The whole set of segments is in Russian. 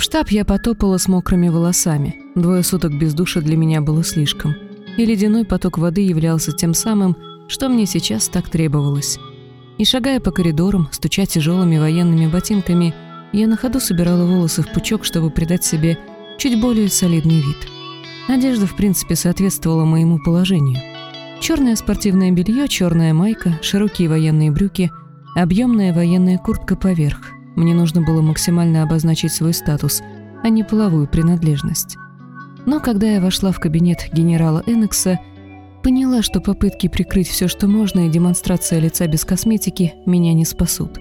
В штаб я потопала с мокрыми волосами. Двое суток без душа для меня было слишком. И ледяной поток воды являлся тем самым, что мне сейчас так требовалось. И шагая по коридорам, стуча тяжелыми военными ботинками, я на ходу собирала волосы в пучок, чтобы придать себе чуть более солидный вид. Одежда, в принципе, соответствовала моему положению. Черное спортивное белье, черная майка, широкие военные брюки, объемная военная куртка поверх. Мне нужно было максимально обозначить свой статус, а не половую принадлежность. Но когда я вошла в кабинет генерала Эннекса, поняла, что попытки прикрыть все, что можно, и демонстрация лица без косметики меня не спасут.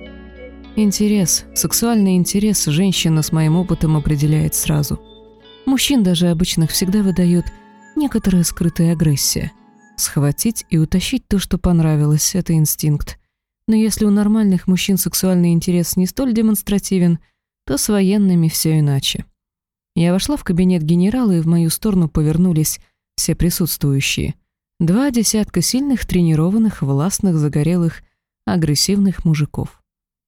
Интерес, сексуальный интерес женщина с моим опытом определяет сразу. Мужчин даже обычных всегда выдает некоторая скрытая агрессия. Схватить и утащить то, что понравилось, это инстинкт. Но если у нормальных мужчин сексуальный интерес не столь демонстративен, то с военными все иначе. Я вошла в кабинет генерала, и в мою сторону повернулись все присутствующие. Два десятка сильных, тренированных, властных, загорелых, агрессивных мужиков.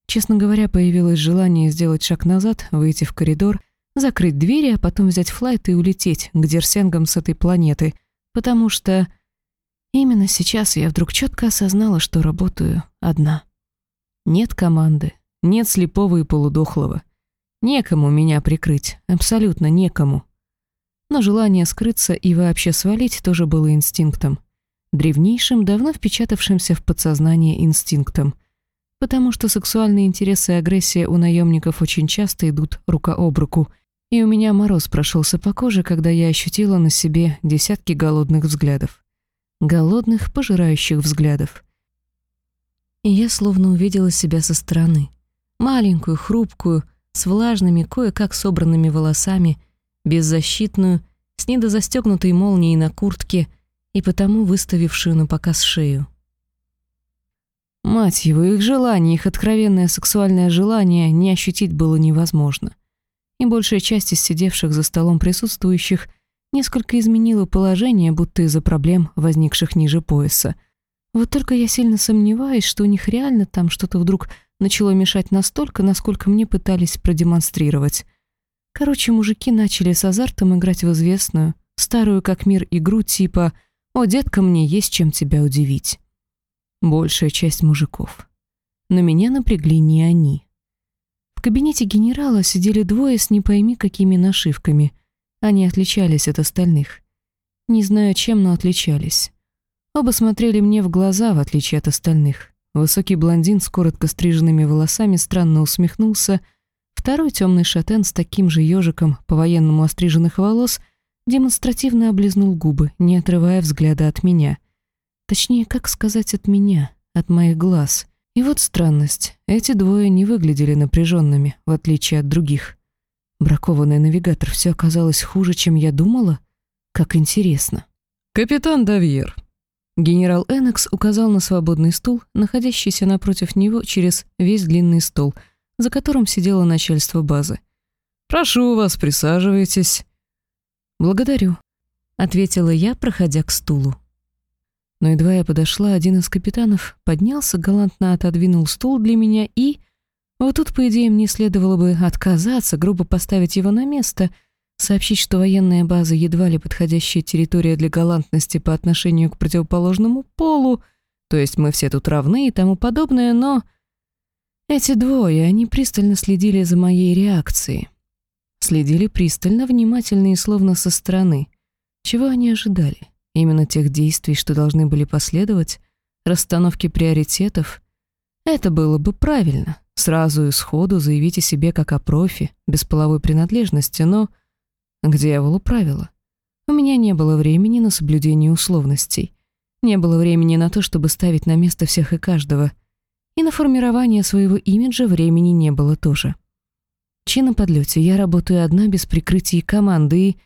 Честно говоря, появилось желание сделать шаг назад, выйти в коридор, закрыть двери, а потом взять флайт и улететь к дерсенгам с этой планеты, потому что именно сейчас я вдруг четко осознала, что работаю одна. Нет команды, нет слепого и полудохлого. Некому меня прикрыть, абсолютно некому. Но желание скрыться и вообще свалить тоже было инстинктом. Древнейшим, давно впечатавшимся в подсознание инстинктом потому что сексуальные интересы и агрессия у наемников очень часто идут рука об руку, и у меня мороз прошелся по коже, когда я ощутила на себе десятки голодных взглядов. Голодных, пожирающих взглядов. И я словно увидела себя со стороны. Маленькую, хрупкую, с влажными, кое-как собранными волосами, беззащитную, с недозастегнутой молнией на куртке и потому выставившую на показ шею. Мать его, их желание, их откровенное сексуальное желание не ощутить было невозможно. И большая часть из сидевших за столом присутствующих несколько изменила положение, будто из-за проблем, возникших ниже пояса. Вот только я сильно сомневаюсь, что у них реально там что-то вдруг начало мешать настолько, насколько мне пытались продемонстрировать. Короче, мужики начали с азартом играть в известную, старую как мир игру типа «О, детка, мне есть чем тебя удивить». Большая часть мужиков. Но меня напрягли не они. В кабинете генерала сидели двое с не пойми какими нашивками. Они отличались от остальных. Не знаю чем, но отличались. Оба смотрели мне в глаза, в отличие от остальных. Высокий блондин с коротко стриженными волосами странно усмехнулся. Второй темный шатен с таким же ежиком по-военному остриженных волос демонстративно облизнул губы, не отрывая взгляда от меня — Точнее, как сказать от меня, от моих глаз. И вот странность. Эти двое не выглядели напряженными, в отличие от других. Бракованный навигатор все оказалось хуже, чем я думала? Как интересно. «Капитан Давьер». Генерал Энекс указал на свободный стул, находящийся напротив него через весь длинный стол, за которым сидело начальство базы. «Прошу вас, присаживайтесь». «Благодарю», — ответила я, проходя к стулу. Но едва я подошла, один из капитанов поднялся, галантно отодвинул стул для меня и... Вот тут, по идее, мне следовало бы отказаться, грубо поставить его на место, сообщить, что военная база едва ли подходящая территория для галантности по отношению к противоположному полу, то есть мы все тут равны и тому подобное, но... Эти двое, они пристально следили за моей реакцией. Следили пристально, внимательно и словно со стороны. Чего они ожидали? именно тех действий, что должны были последовать, расстановки приоритетов, это было бы правильно. Сразу и сходу заявить о себе как о профи, без половой принадлежности, но... К дьяволу правила. У меня не было времени на соблюдение условностей. Не было времени на то, чтобы ставить на место всех и каждого. И на формирование своего имиджа времени не было тоже. Чи на подлете я работаю одна без прикрытия команды, и...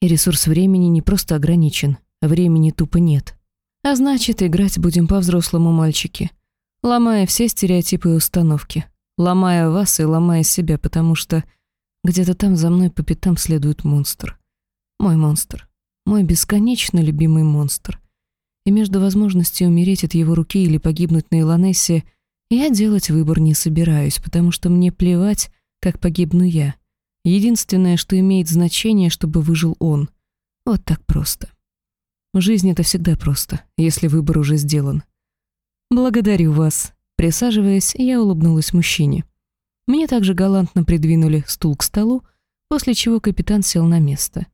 и ресурс времени не просто ограничен, Времени тупо нет. А значит, играть будем по-взрослому, мальчики. Ломая все стереотипы и установки. Ломая вас и ломая себя, потому что где-то там за мной по пятам следует монстр. Мой монстр. Мой бесконечно любимый монстр. И между возможностью умереть от его руки или погибнуть на Илонессе я делать выбор не собираюсь, потому что мне плевать, как погибну я. Единственное, что имеет значение, чтобы выжил он. Вот так просто. В жизни это всегда просто, если выбор уже сделан. «Благодарю вас». Присаживаясь, я улыбнулась мужчине. Мне также галантно придвинули стул к столу, после чего капитан сел на место.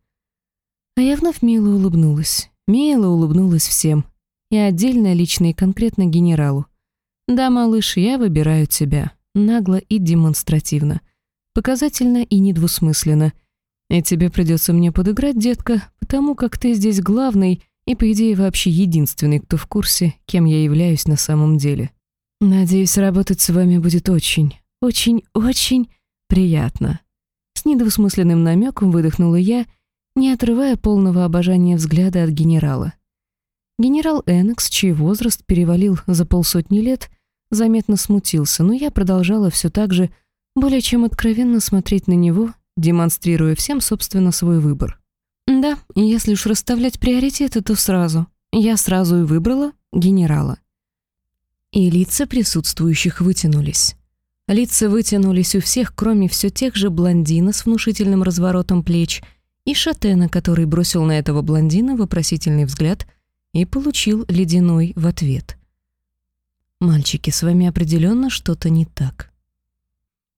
А я вновь мило улыбнулась. Мило улыбнулась всем. И отдельно, лично и конкретно генералу. «Да, малыш, я выбираю тебя. Нагло и демонстративно. Показательно и недвусмысленно. И тебе придется мне подыграть, детка, потому как ты здесь главный и, по идее, вообще единственный, кто в курсе, кем я являюсь на самом деле. Надеюсь, работать с вами будет очень, очень, очень приятно». С недвусмысленным намеком выдохнула я, не отрывая полного обожания взгляда от генерала. Генерал Энекс, чей возраст перевалил за полсотни лет, заметно смутился, но я продолжала все так же более чем откровенно смотреть на него, демонстрируя всем, собственно, свой выбор. Да, если уж расставлять приоритеты, то сразу. Я сразу и выбрала генерала. И лица присутствующих вытянулись. Лица вытянулись у всех, кроме все тех же блондина с внушительным разворотом плеч и шатена, который бросил на этого блондина вопросительный взгляд и получил ледяной в ответ. «Мальчики, с вами определенно что-то не так».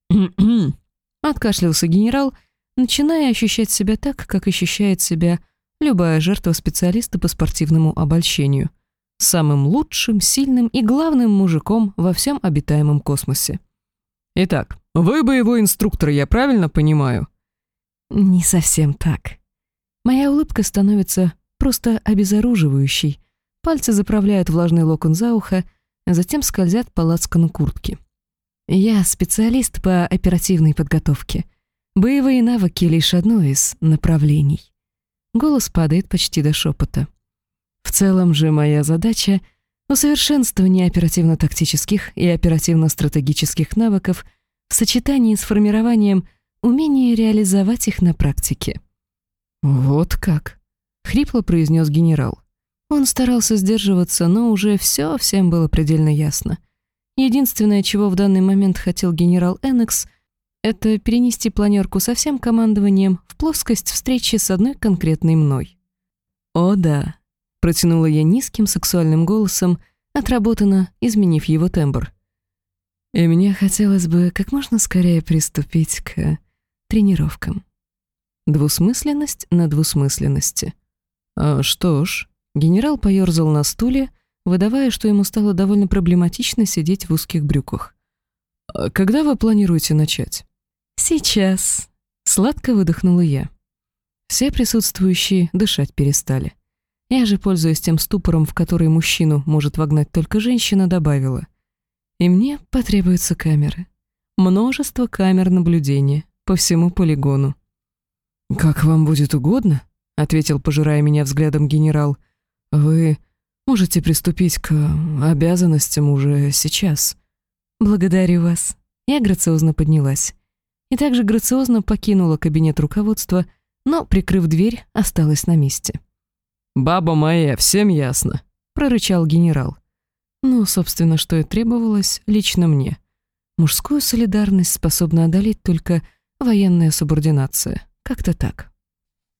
Откашлялся генерал, начиная ощущать себя так, как ощущает себя любая жертва специалиста по спортивному обольщению. Самым лучшим, сильным и главным мужиком во всем обитаемом космосе. «Итак, вы боевой инструктор, я правильно понимаю?» «Не совсем так». Моя улыбка становится просто обезоруживающей. Пальцы заправляют влажный локон за ухо, а затем скользят по лацкану куртки. Я специалист по оперативной подготовке. Боевые навыки — лишь одно из направлений. Голос падает почти до шепота. В целом же моя задача — усовершенствование оперативно-тактических и оперативно-стратегических навыков в сочетании с формированием умения реализовать их на практике. «Вот как», — хрипло произнес генерал. Он старался сдерживаться, но уже все всем было предельно ясно — Единственное, чего в данный момент хотел генерал Энекс, это перенести планерку со всем командованием в плоскость встречи с одной конкретной мной. «О да», — протянула я низким сексуальным голосом, отработано, изменив его тембр. «И мне хотелось бы как можно скорее приступить к тренировкам». Двусмысленность на двусмысленности. А, что ж, генерал поёрзал на стуле, выдавая, что ему стало довольно проблематично сидеть в узких брюках. «А «Когда вы планируете начать?» «Сейчас», — сладко выдохнула я. Все присутствующие дышать перестали. Я же, пользуясь тем ступором, в который мужчину может вогнать только женщина, добавила. «И мне потребуются камеры. Множество камер наблюдения по всему полигону». «Как вам будет угодно», — ответил, пожирая меня взглядом генерал. «Вы Можете приступить к обязанностям уже сейчас. Благодарю вас. Я грациозно поднялась. И также грациозно покинула кабинет руководства, но, прикрыв дверь, осталась на месте. «Баба моя, всем ясно», — прорычал генерал. Ну, собственно, что и требовалось лично мне. Мужскую солидарность способна одолеть только военная субординация. Как-то так.